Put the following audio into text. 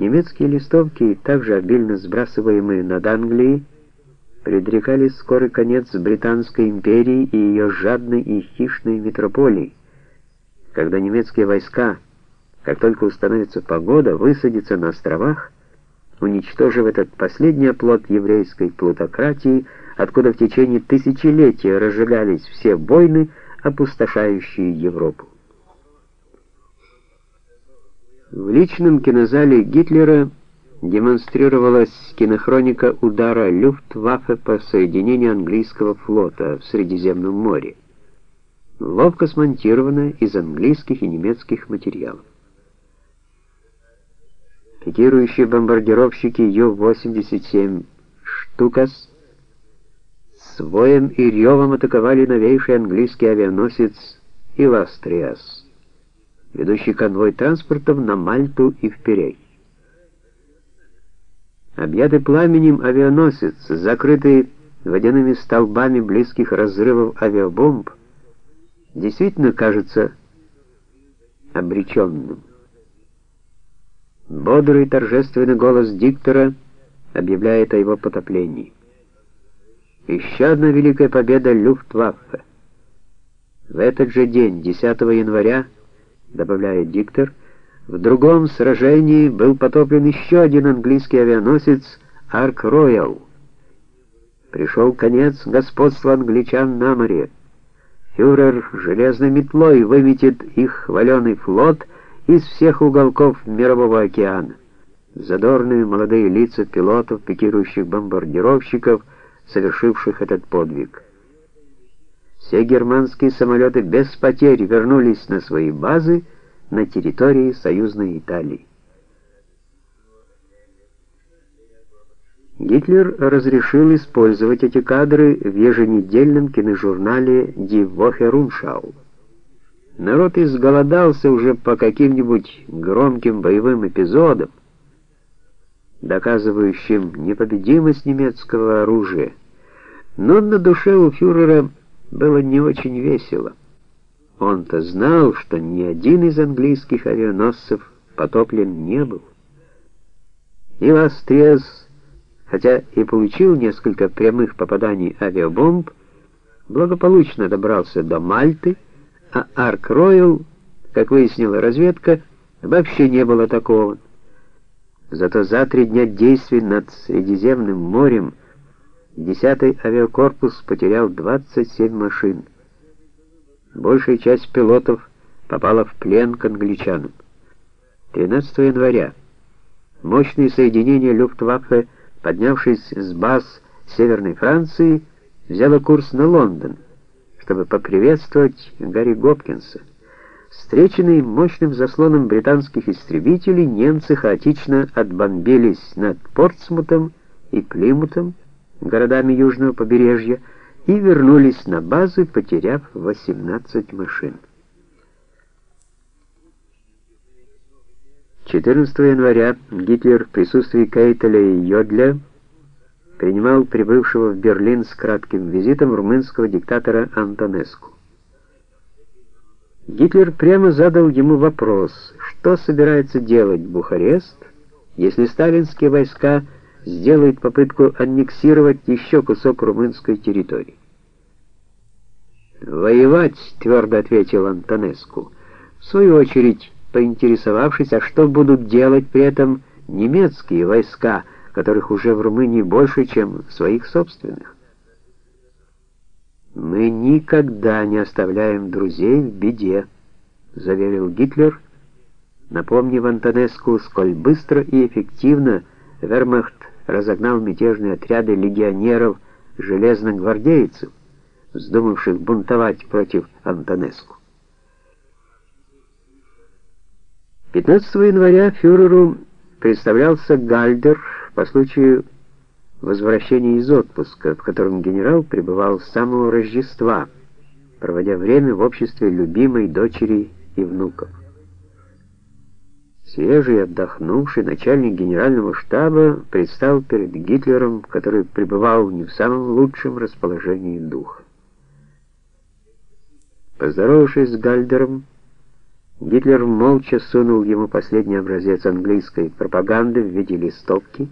Немецкие листовки, также обильно сбрасываемые над Англией, предрекали скорый конец Британской империи и ее жадной и хищной метрополии, когда немецкие войска, как только установится погода, высадятся на островах, уничтожив этот последний оплот еврейской плутократии, откуда в течение тысячелетия разжигались все войны, опустошающие Европу. В личном кинозале Гитлера демонстрировалась кинохроника удара Люфтваффе по соединению английского флота в Средиземном море, ловко смонтированная из английских и немецких материалов. Пикирующие бомбардировщики Ю-87 «Штукас» с воем и ревом атаковали новейший английский авианосец «Иластриас», ведущий конвой транспортов на Мальту и вперед. Объятый пламенем авианосец, закрытый водяными столбами близких разрывов авиабомб, действительно кажется обреченным. Бодрый торжественный голос диктора объявляет о его потоплении. Еще одна великая победа Люфтваффе. В этот же день, 10 января, добавляет диктор, в другом сражении был потоплен еще один английский авианосец Арк Роял. Пришел конец господства англичан на море. Фюрер железной метлой выметит их хваленый флот из всех уголков мирового океана. Задорные молодые лица пилотов, пикирующих бомбардировщиков, совершивших этот подвиг. Все германские самолеты без потерь вернулись на свои базы, на территории союзной Италии. Гитлер разрешил использовать эти кадры в еженедельном киножурнале Die Woche Rundschau. Народ изголодался уже по каким-нибудь громким боевым эпизодам, доказывающим непобедимость немецкого оружия. Но на душе у фюрера было не очень весело. Он-то знал, что ни один из английских авианосцев потоплен не был. И Ластрез, хотя и получил несколько прямых попаданий авиабомб, благополучно добрался до Мальты, а Арк-Ройл, как выяснила разведка, вообще не был атакован. Зато за три дня действий над Средиземным морем 10-й авиакорпус потерял 27 машин. Большая часть пилотов попала в плен к англичанам. 13 января мощные соединения Люфтваффе, поднявшись с баз Северной Франции, взяло курс на Лондон, чтобы поприветствовать Гарри Гопкинса. Встреченные мощным заслоном британских истребителей, немцы хаотично отбомбились над Портсмутом и Плимутом, городами южного побережья, и вернулись на базу, потеряв 18 машин. 14 января Гитлер в присутствии Кейтеля и Йодля принимал прибывшего в Берлин с кратким визитом румынского диктатора Антонеску. Гитлер прямо задал ему вопрос, что собирается делать Бухарест, если сталинские войска сделают попытку аннексировать еще кусок румынской территории. «Воевать», — твердо ответил Антонеску, в свою очередь поинтересовавшись, а что будут делать при этом немецкие войска, которых уже в Румынии больше, чем своих собственных. «Мы никогда не оставляем друзей в беде», — заверил Гитлер, напомнив Антонеску, сколь быстро и эффективно вермахт разогнал мятежные отряды легионеров железногвардейцев, вздумавших бунтовать против Антонеску. 15 января фюреру представлялся Гальдер по случаю возвращения из отпуска, в котором генерал пребывал с самого Рождества, проводя время в обществе любимой дочери и внуков. Свежий отдохнувший начальник генерального штаба предстал перед Гитлером, который пребывал не в самом лучшем расположении духа. Поздоровавшись с Гальдером, Гитлер молча сунул ему последний образец английской пропаганды в виде листовки,